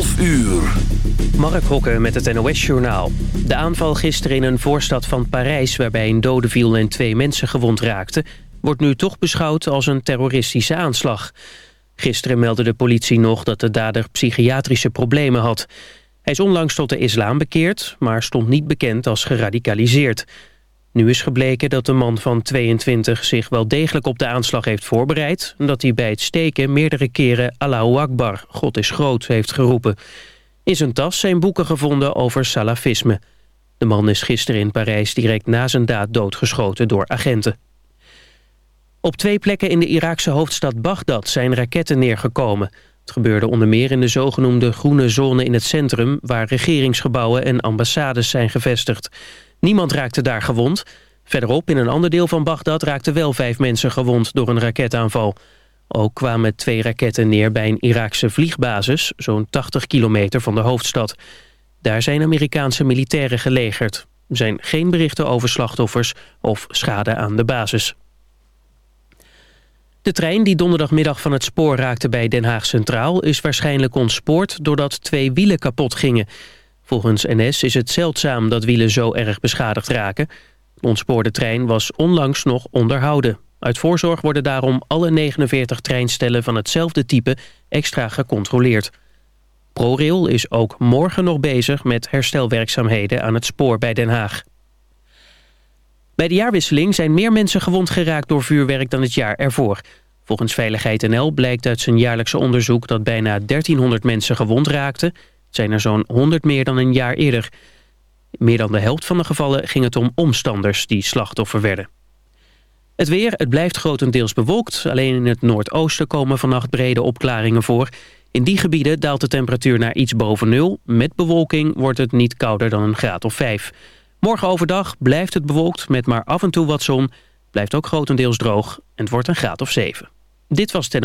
12 uur. Mark Hokken met het NOS-journaal. De aanval gisteren in een voorstad van Parijs... waarbij een dode viel en twee mensen gewond raakten... wordt nu toch beschouwd als een terroristische aanslag. Gisteren meldde de politie nog dat de dader psychiatrische problemen had. Hij is onlangs tot de islam bekeerd... maar stond niet bekend als geradicaliseerd. Nu is gebleken dat de man van 22 zich wel degelijk op de aanslag heeft voorbereid... dat hij bij het steken meerdere keren Allahu Akbar, God is groot, heeft geroepen. In zijn tas zijn boeken gevonden over salafisme. De man is gisteren in Parijs direct na zijn daad doodgeschoten door agenten. Op twee plekken in de Iraakse hoofdstad Bagdad zijn raketten neergekomen. Het gebeurde onder meer in de zogenoemde groene zone in het centrum... waar regeringsgebouwen en ambassades zijn gevestigd. Niemand raakte daar gewond. Verderop in een ander deel van Bagdad raakten wel vijf mensen gewond door een raketaanval. Ook kwamen twee raketten neer bij een Iraakse vliegbasis... zo'n 80 kilometer van de hoofdstad. Daar zijn Amerikaanse militairen gelegerd. Er zijn geen berichten over slachtoffers of schade aan de basis. De trein die donderdagmiddag van het spoor raakte bij Den Haag Centraal... is waarschijnlijk ontspoord doordat twee wielen kapot gingen... Volgens NS is het zeldzaam dat wielen zo erg beschadigd raken. De ontspoorde trein was onlangs nog onderhouden. Uit voorzorg worden daarom alle 49 treinstellen van hetzelfde type extra gecontroleerd. ProRail is ook morgen nog bezig met herstelwerkzaamheden aan het spoor bij Den Haag. Bij de jaarwisseling zijn meer mensen gewond geraakt door vuurwerk dan het jaar ervoor. Volgens Veiligheid NL blijkt uit zijn jaarlijkse onderzoek dat bijna 1300 mensen gewond raakten zijn er zo'n 100 meer dan een jaar eerder. Meer dan de helft van de gevallen ging het om omstanders die slachtoffer werden. Het weer, het blijft grotendeels bewolkt. Alleen in het noordoosten komen vannacht brede opklaringen voor. In die gebieden daalt de temperatuur naar iets boven nul. Met bewolking wordt het niet kouder dan een graad of 5. Morgen overdag blijft het bewolkt met maar af en toe wat zon. Blijft ook grotendeels droog en het wordt een graad of 7. Dit was Ten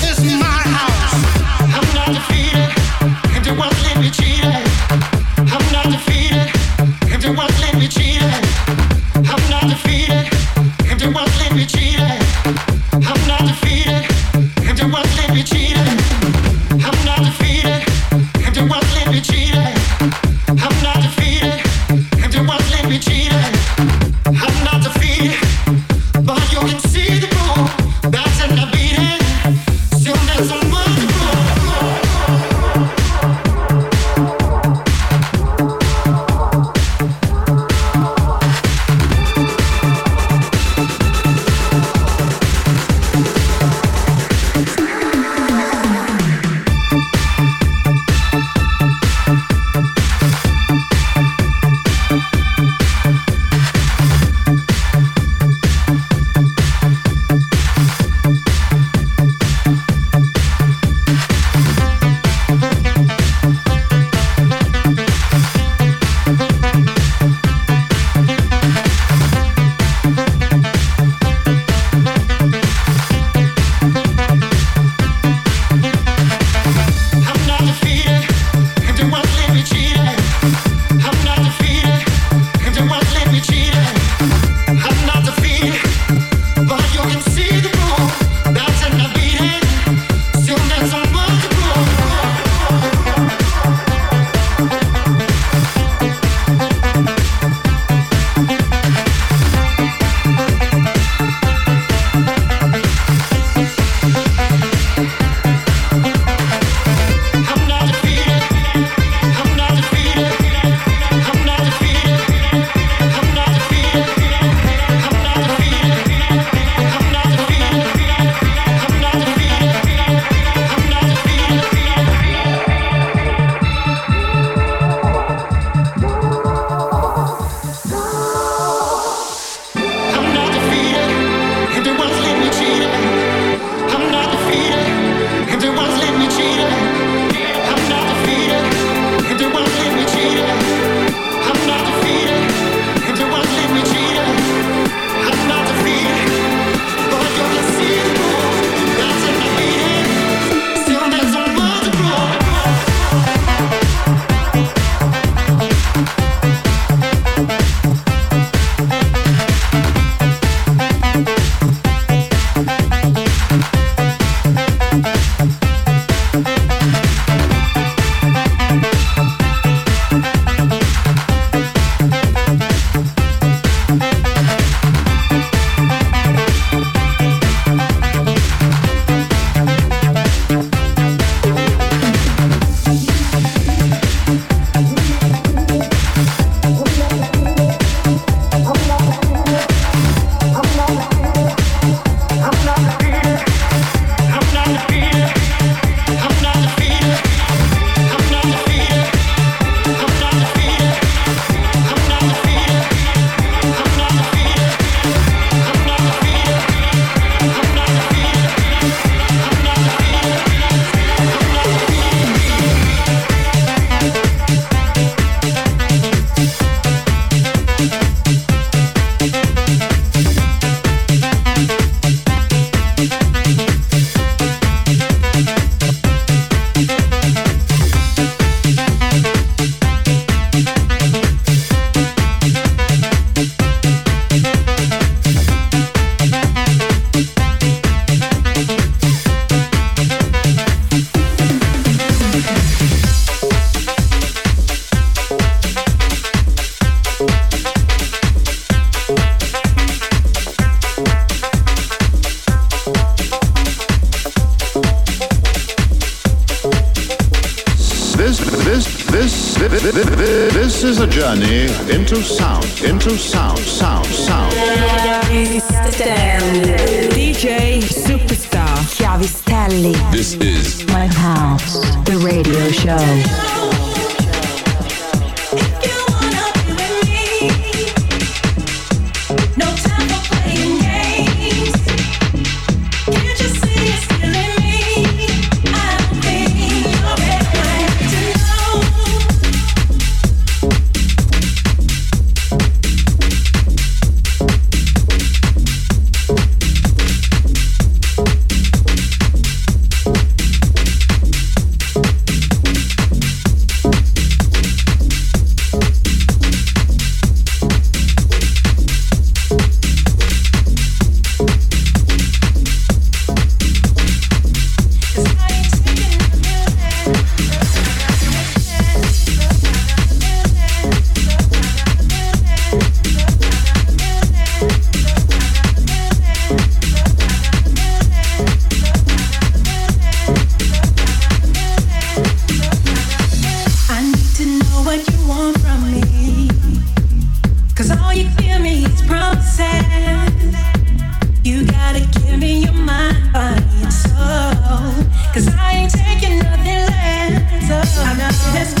I ain't taking nothing less. I'm not.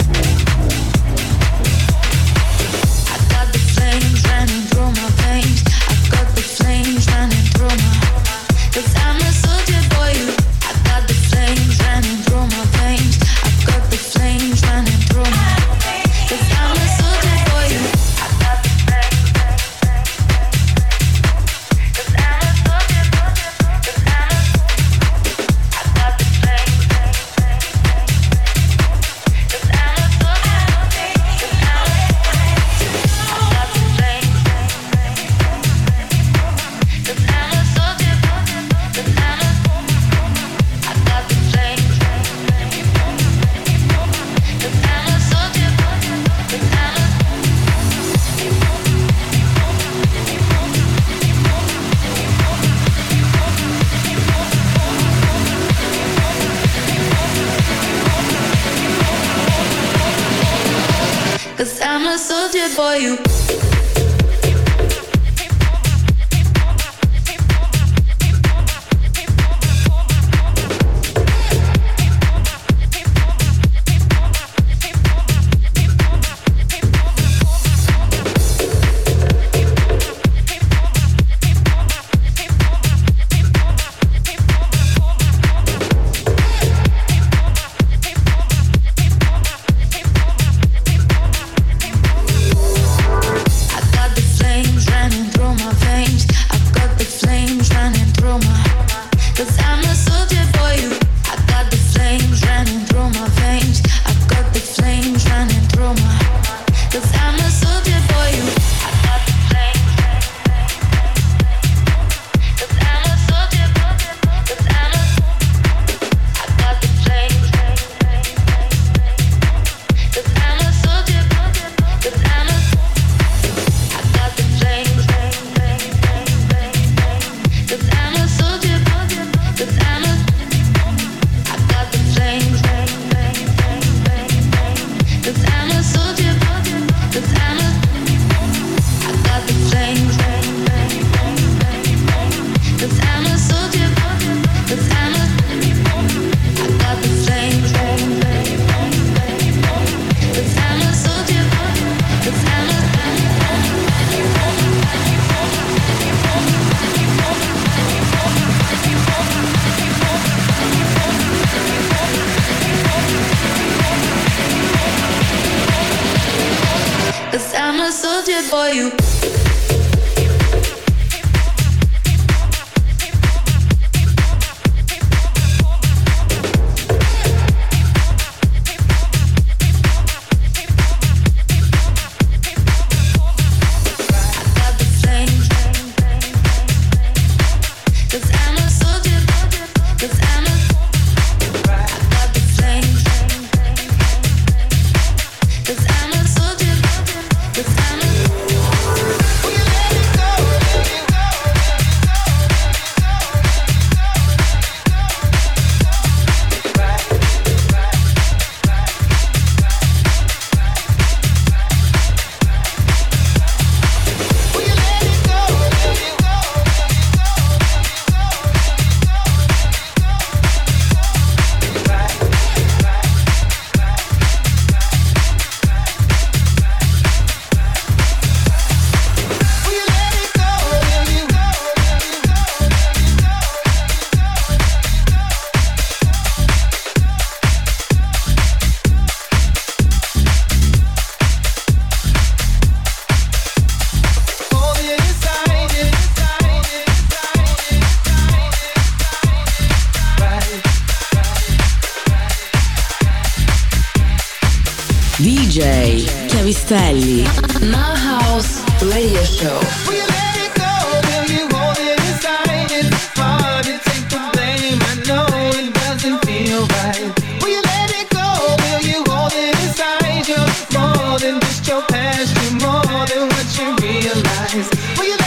your past you more than what you realize. Well, you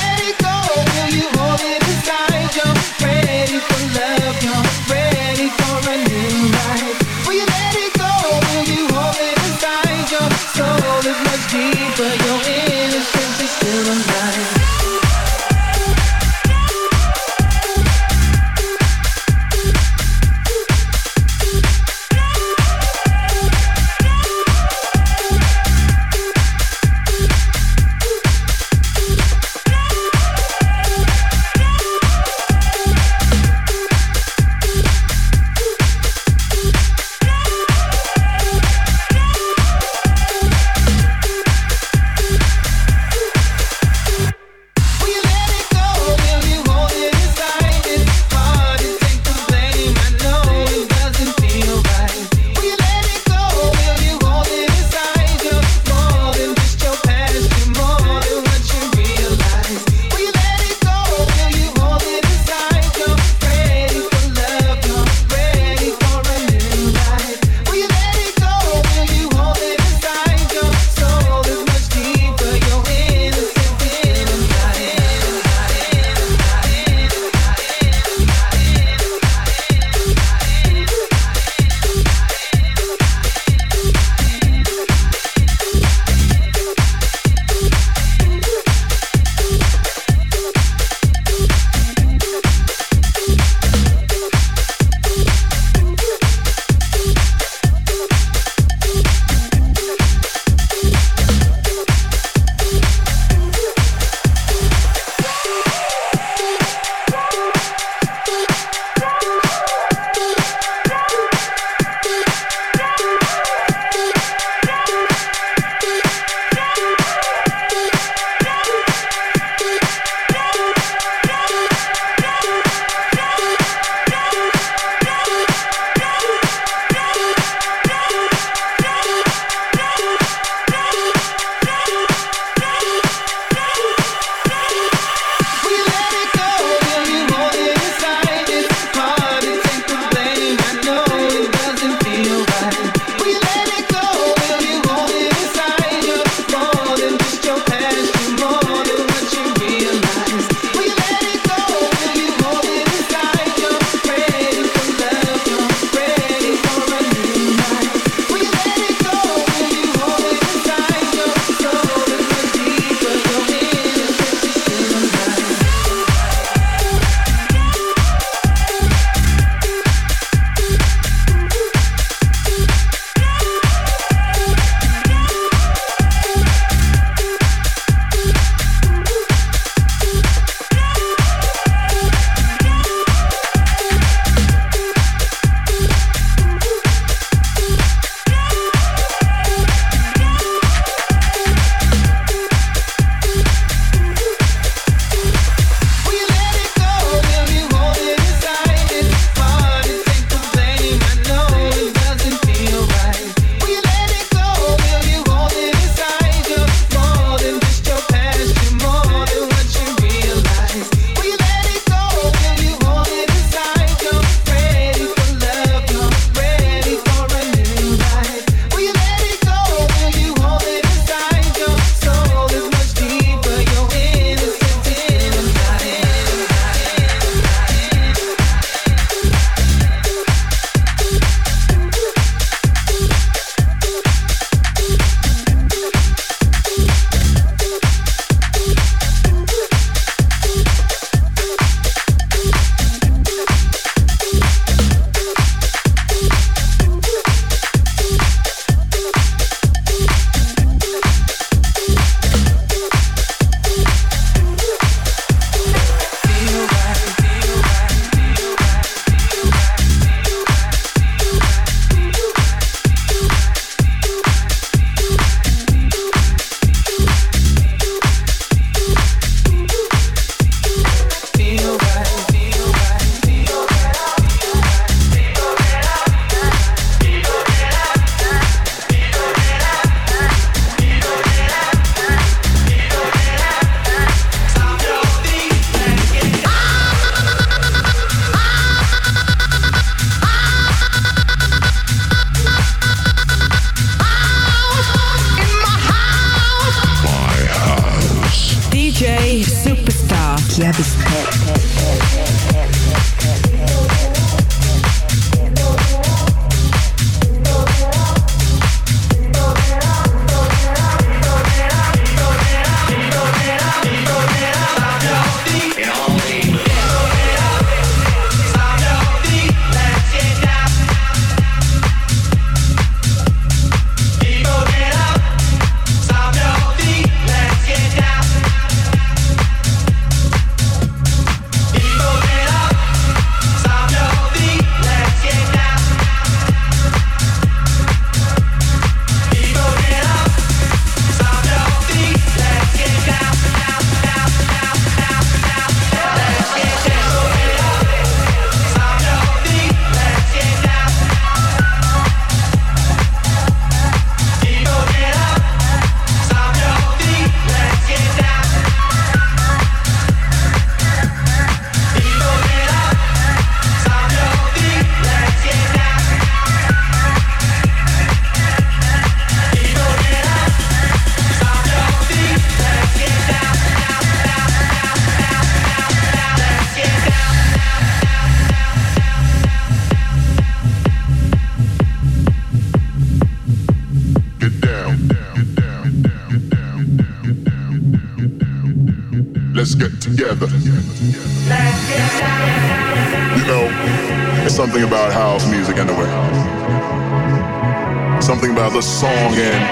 The song and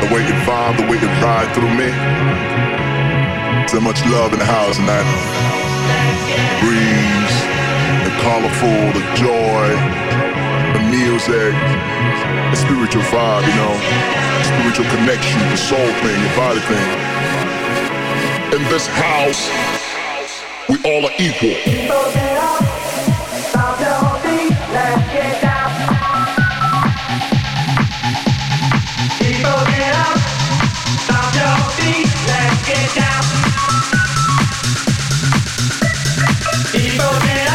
the way it vibe, the way it ride through me. So much love in the house and breeze, the colorful, the joy, the music, the spiritual vibe, you know, spiritual connection, the soul thing, the body thing. In this house, we all are equal. From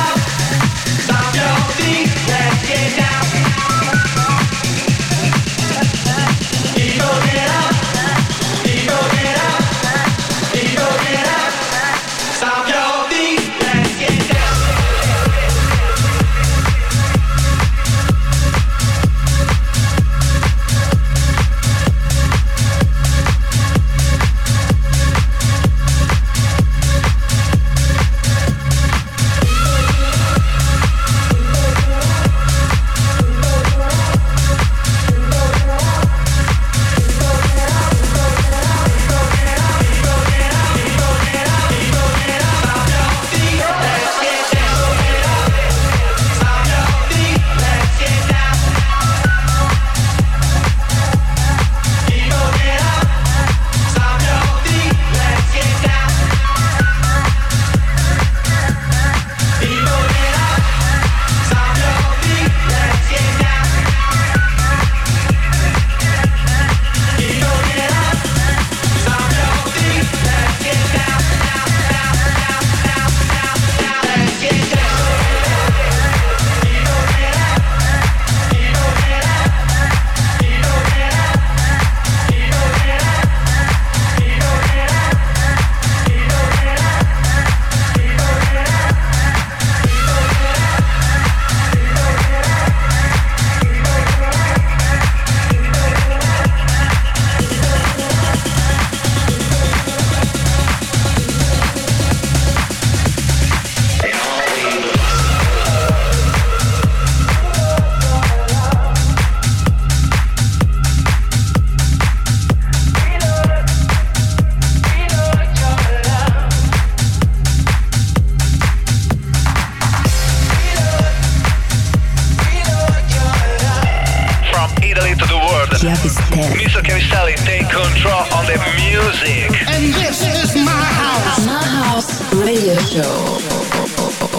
world. Mr. Cavistelli, take control on the music. And this is my house. My house radio show.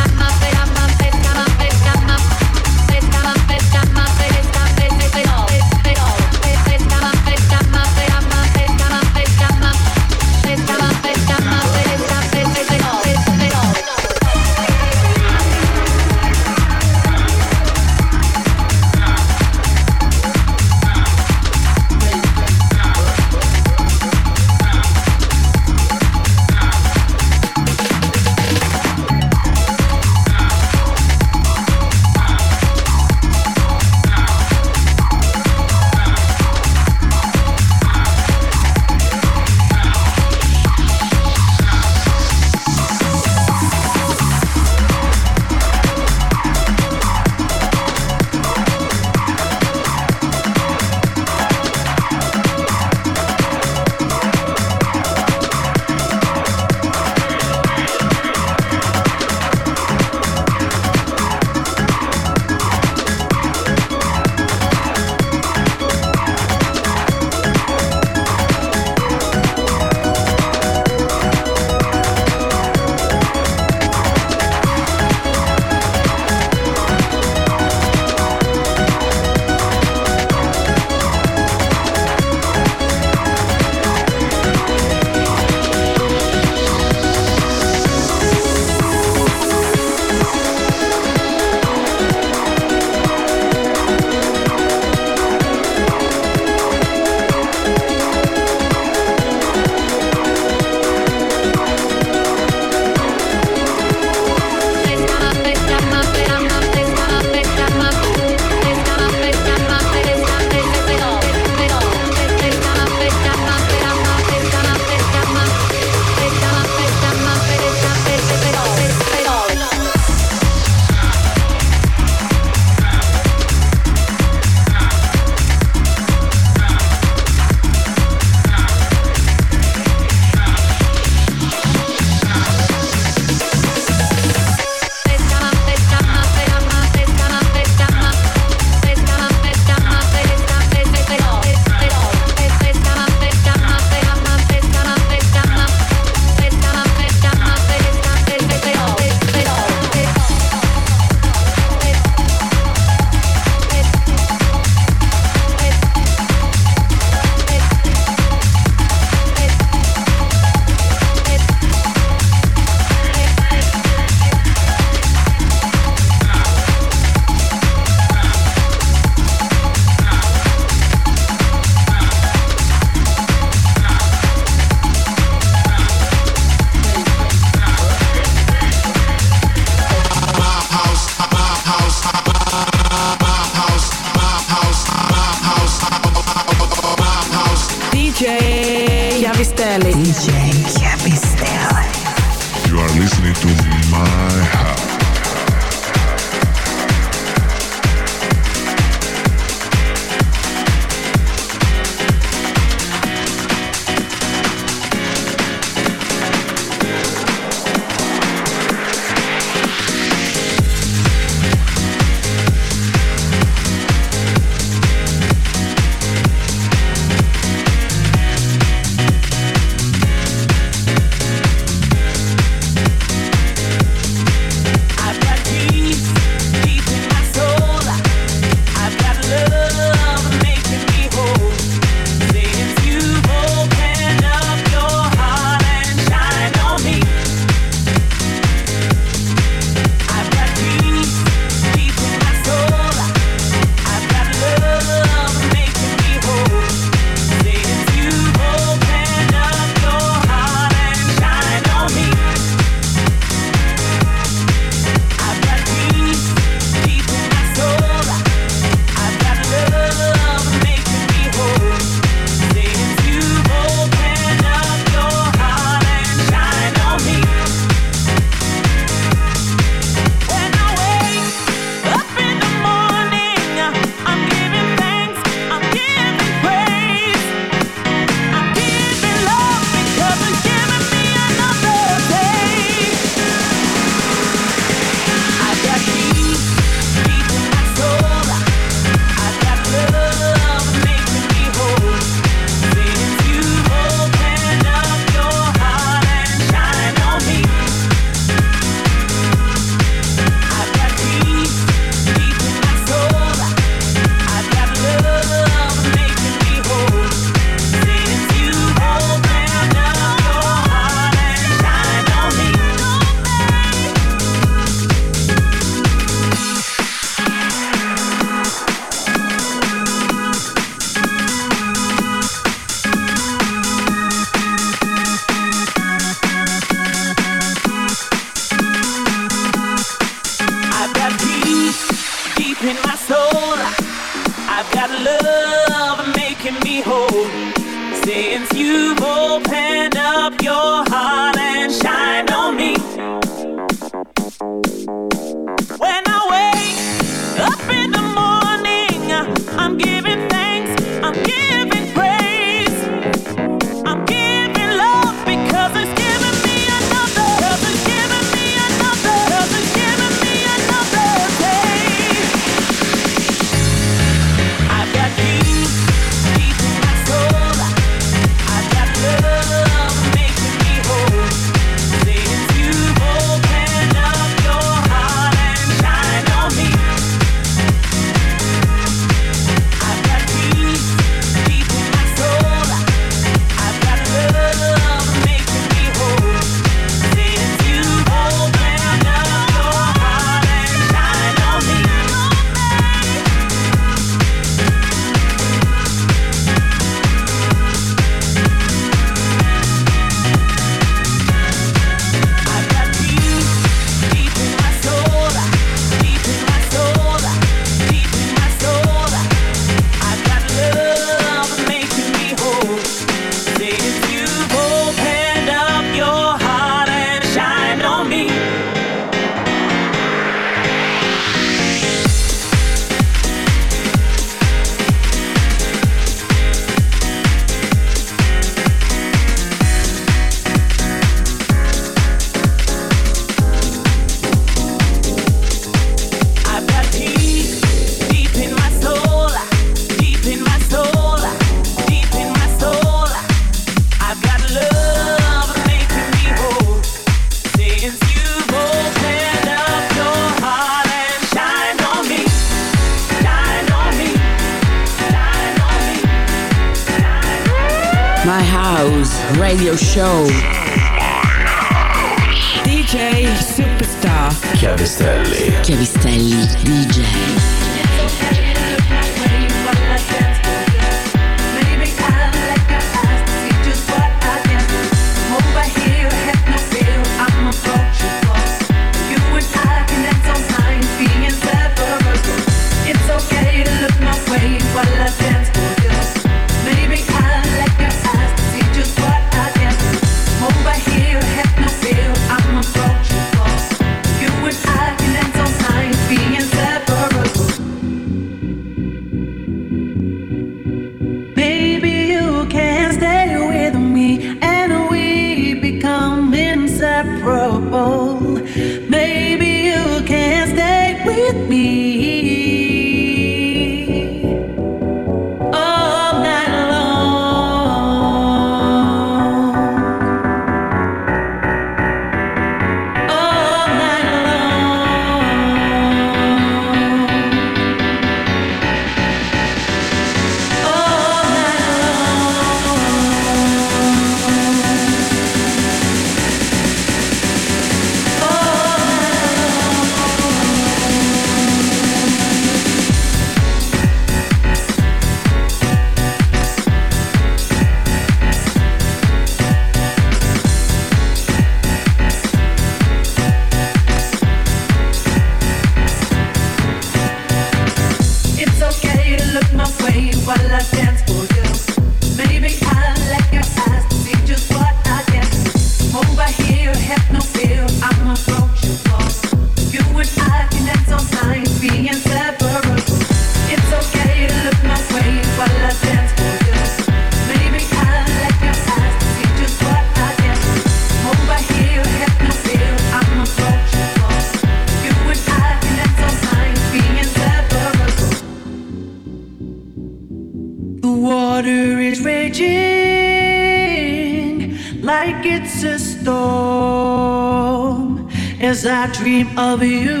As I dream of you?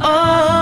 All